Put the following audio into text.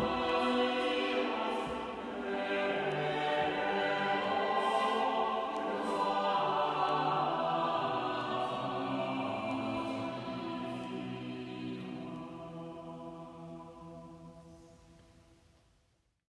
Bye.